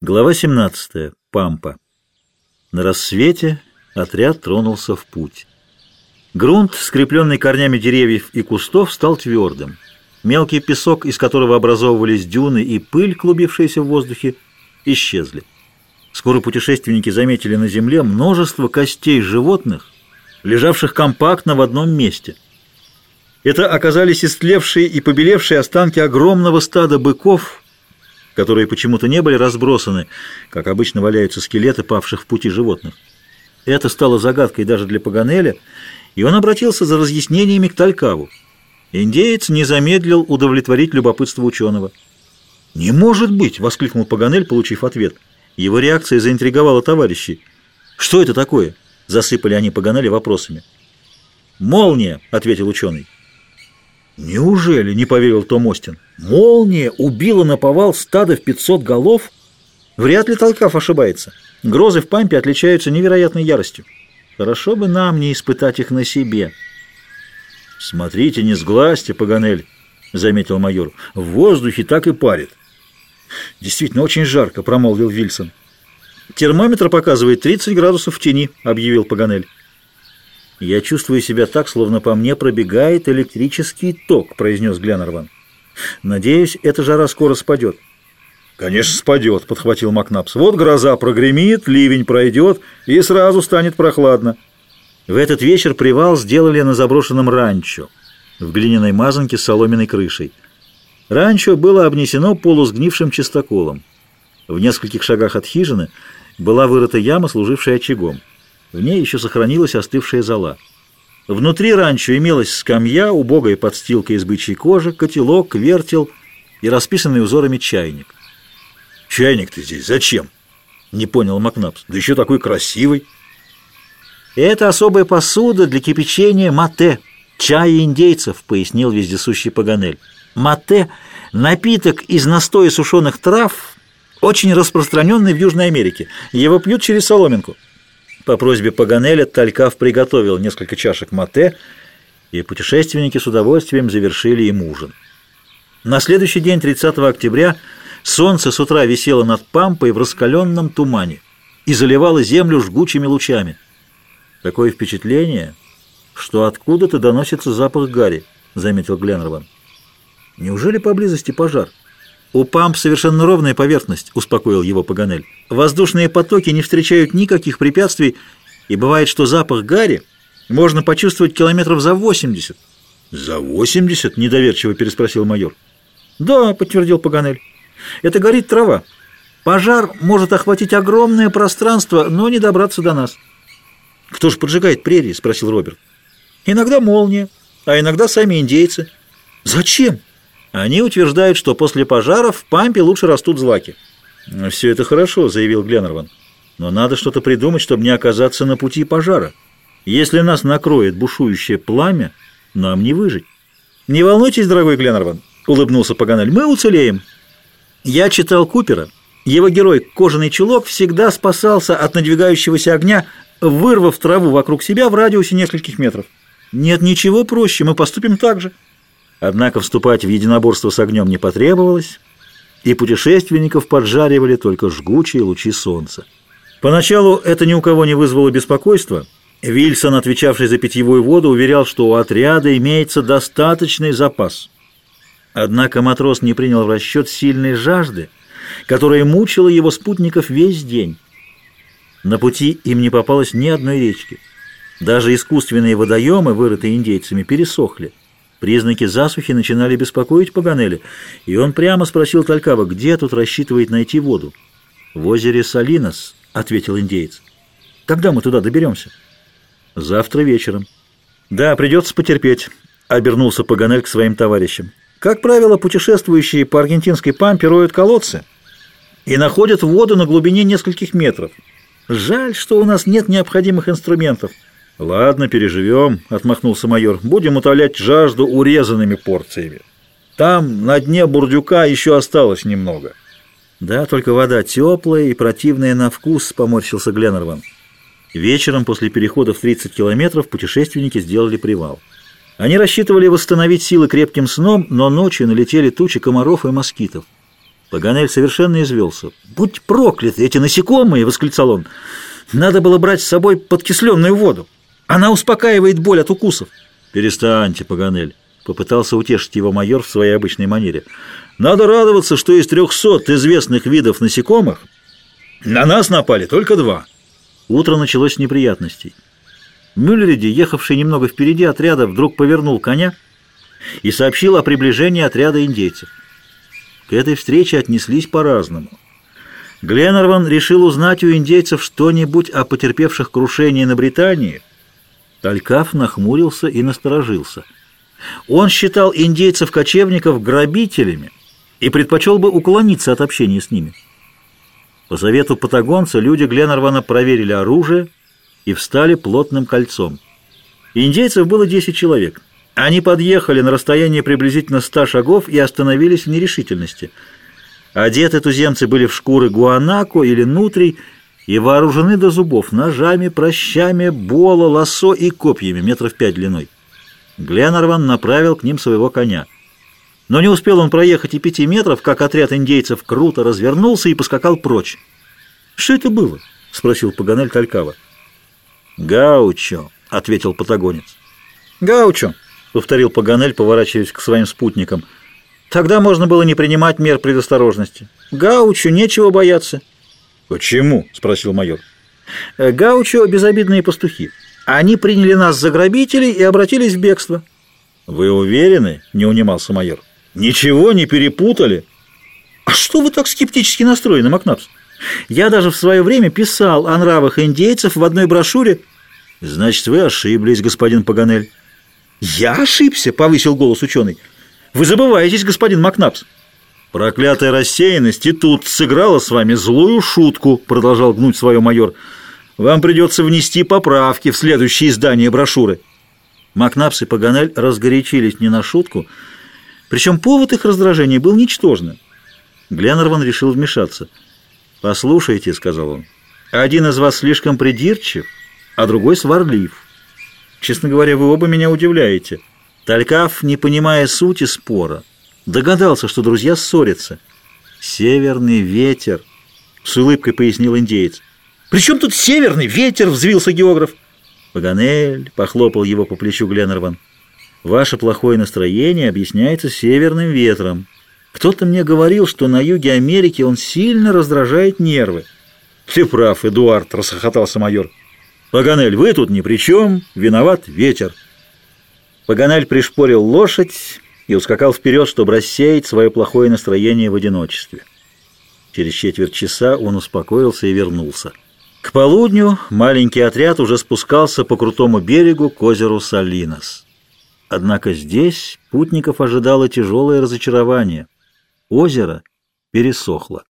Глава 17. Пампа. На рассвете отряд тронулся в путь. Грунт, скрепленный корнями деревьев и кустов, стал твердым. Мелкий песок, из которого образовывались дюны и пыль, клубившиеся в воздухе, исчезли. Скоро путешественники заметили на земле множество костей животных, лежавших компактно в одном месте. Это оказались истлевшие и побелевшие останки огромного стада быков – которые почему-то не были разбросаны, как обычно валяются скелеты павших в пути животных. Это стало загадкой даже для Паганеля, и он обратился за разъяснениями к Талькаву. Индеец не замедлил удовлетворить любопытство ученого. «Не может быть!» — воскликнул Паганель, получив ответ. Его реакция заинтриговала товарищей. «Что это такое?» — засыпали они Паганеля вопросами. «Молния!» — ответил ученый. «Неужели?» — не поверил Том Остин. «Молния убила на повал стадо в 500 голов?» Вряд ли Толкав ошибается. Грозы в пампе отличаются невероятной яростью. Хорошо бы нам не испытать их на себе. «Смотрите, не сглазьте, Паганель», — заметил майор. «В воздухе так и парит». «Действительно, очень жарко», — промолвил Вильсон. «Термометр показывает 30 градусов в тени», — объявил Паганель. «Я чувствую себя так, словно по мне пробегает электрический ток», — произнес Гленнерван. «Надеюсь, эта жара скоро спадет». «Конечно, спадет», — подхватил Макнапс. «Вот гроза прогремит, ливень пройдет, и сразу станет прохладно». В этот вечер привал сделали на заброшенном ранчо, в глиняной мазанке с соломенной крышей. Ранчо было обнесено полусгнившим чистоколом. В нескольких шагах от хижины была вырыта яма, служившая очагом. В ней еще сохранилась остывшая зола. Внутри ранчо имелась скамья, убогая подстилка из бычьей кожи, котелок, вертел и расписанный узорами чайник. «Чайник ты здесь зачем?» — не понял Макнапс. «Да еще такой красивый!» «Это особая посуда для кипячения мате, чая индейцев», — пояснил вездесущий Паганель. «Мате — напиток из настоя сушеных трав, очень распространенный в Южной Америке. Его пьют через соломинку». По просьбе Паганеля Талькав приготовил несколько чашек мате, и путешественники с удовольствием завершили им ужин. На следующий день, 30 октября, солнце с утра висело над Пампой в раскаленном тумане и заливало землю жгучими лучами. Такое впечатление, что откуда-то доносится запах гари, заметил Гленнерван. Неужели поблизости пожар? «У памп совершенно ровная поверхность», — успокоил его Паганель. «Воздушные потоки не встречают никаких препятствий, и бывает, что запах гари можно почувствовать километров за 80». «За 80?» — недоверчиво переспросил майор. «Да», — подтвердил Паганель. «Это горит трава. Пожар может охватить огромное пространство, но не добраться до нас». «Кто же поджигает прерии?» — спросил Роберт. «Иногда молния, а иногда сами индейцы». «Зачем?» Они утверждают, что после пожаров в пампе лучше растут злаки. «Все это хорошо», — заявил Гленнерван. «Но надо что-то придумать, чтобы не оказаться на пути пожара. Если нас накроет бушующее пламя, нам не выжить». «Не волнуйтесь, дорогой Гленнерван», — улыбнулся Паганель, — «мы уцелеем». Я читал Купера. Его герой, кожаный чулок, всегда спасался от надвигающегося огня, вырвав траву вокруг себя в радиусе нескольких метров. Нет ничего проще, мы поступим так же. Однако вступать в единоборство с огнем не потребовалось, и путешественников поджаривали только жгучие лучи солнца. Поначалу это ни у кого не вызвало беспокойства. Вильсон, отвечавший за питьевую воду, уверял, что у отряда имеется достаточный запас. Однако матрос не принял в расчет сильной жажды, которая мучила его спутников весь день. На пути им не попалось ни одной речки. Даже искусственные водоемы, вырытые индейцами, пересохли. Признаки засухи начинали беспокоить Паганеля, и он прямо спросил Талькава, где тут рассчитывает найти воду. «В озере Салинос», — ответил индеец. «Когда мы туда доберемся?» «Завтра вечером». «Да, придется потерпеть», — обернулся Паганель к своим товарищам. «Как правило, путешествующие по аргентинской пампе роют колодцы и находят воду на глубине нескольких метров. Жаль, что у нас нет необходимых инструментов». «Ладно, переживем», — отмахнулся майор. «Будем утолять жажду урезанными порциями. Там, на дне бурдюка, еще осталось немного». «Да, только вода теплая и противная на вкус», — поморщился Гленнерван. Вечером, после перехода в 30 километров, путешественники сделали привал. Они рассчитывали восстановить силы крепким сном, но ночью налетели тучи комаров и москитов. Паганель совершенно извелся. «Будь прокляты эти насекомые!» — восклицал он. «Надо было брать с собой подкисленную воду. Она успокаивает боль от укусов». «Перестаньте, Паганель!» — попытался утешить его майор в своей обычной манере. «Надо радоваться, что из трехсот известных видов насекомых на нас напали только два». Утро началось с неприятностей. Мюллериди, ехавший немного впереди отряда, вдруг повернул коня и сообщил о приближении отряда индейцев. К этой встрече отнеслись по-разному. Гленнерван решил узнать у индейцев что-нибудь о потерпевших крушение на Британии. Талькаф нахмурился и насторожился. Он считал индейцев-кочевников грабителями и предпочел бы уклониться от общения с ними. По совету патагонца люди Гленнервана проверили оружие и встали плотным кольцом. Индейцев было 10 человек. Они подъехали на расстояние приблизительно ста шагов и остановились в нерешительности. Одеты туземцы были в шкуры гуанако или нутрий и вооружены до зубов ножами, прощами, боло, лосо и копьями метров пять длиной. Гленнерван направил к ним своего коня. Но не успел он проехать и пяти метров, как отряд индейцев круто развернулся и поскакал прочь. «Что это было?» — спросил Паганель Талькава. «Гаучо», — ответил патагонец. «Гаучо», — повторил Паганель, поворачиваясь к своим спутникам. «Тогда можно было не принимать мер предосторожности. Гаучу нечего бояться». «Почему?» — спросил майор. «Э, «Гаучо — безобидные пастухи. Они приняли нас за грабителей и обратились в бегство». «Вы уверены?» — не унимался майор. «Ничего не перепутали?» «А что вы так скептически настроены, Макнапс? Я даже в свое время писал о нравах индейцев в одной брошюре». «Значит, вы ошиблись, господин Паганель». «Я ошибся», — повысил голос ученый. «Вы забываетесь, господин Макнапс». «Проклятая рассеянность и тут сыграла с вами злую шутку», — продолжал гнуть свое майор. «Вам придется внести поправки в следующее издание брошюры». Макнапс и Паганель разгорячились не на шутку, причем повод их раздражения был ничтожным. Гленнерван решил вмешаться. «Послушайте», — сказал он, — «один из вас слишком придирчив, а другой сварлив». Честно говоря, вы оба меня удивляете. Талькав, не понимая сути спора, догадался, что друзья ссорятся. «Северный ветер», — с улыбкой пояснил индеец. «При чем тут северный ветер?» — взвился географ. Паганель похлопал его по плечу Гленнерван. «Ваше плохое настроение объясняется северным ветром. Кто-то мне говорил, что на юге Америки он сильно раздражает нервы». «Ты прав, Эдуард», — рассохотался майор. «Паганель, вы тут ни при чем, виноват ветер». Паганель пришпорил лошадь и ускакал вперед, чтобы рассеять свое плохое настроение в одиночестве. Через четверть часа он успокоился и вернулся. К полудню маленький отряд уже спускался по крутому берегу к озеру Салинос. Однако здесь путников ожидало тяжелое разочарование. Озеро пересохло.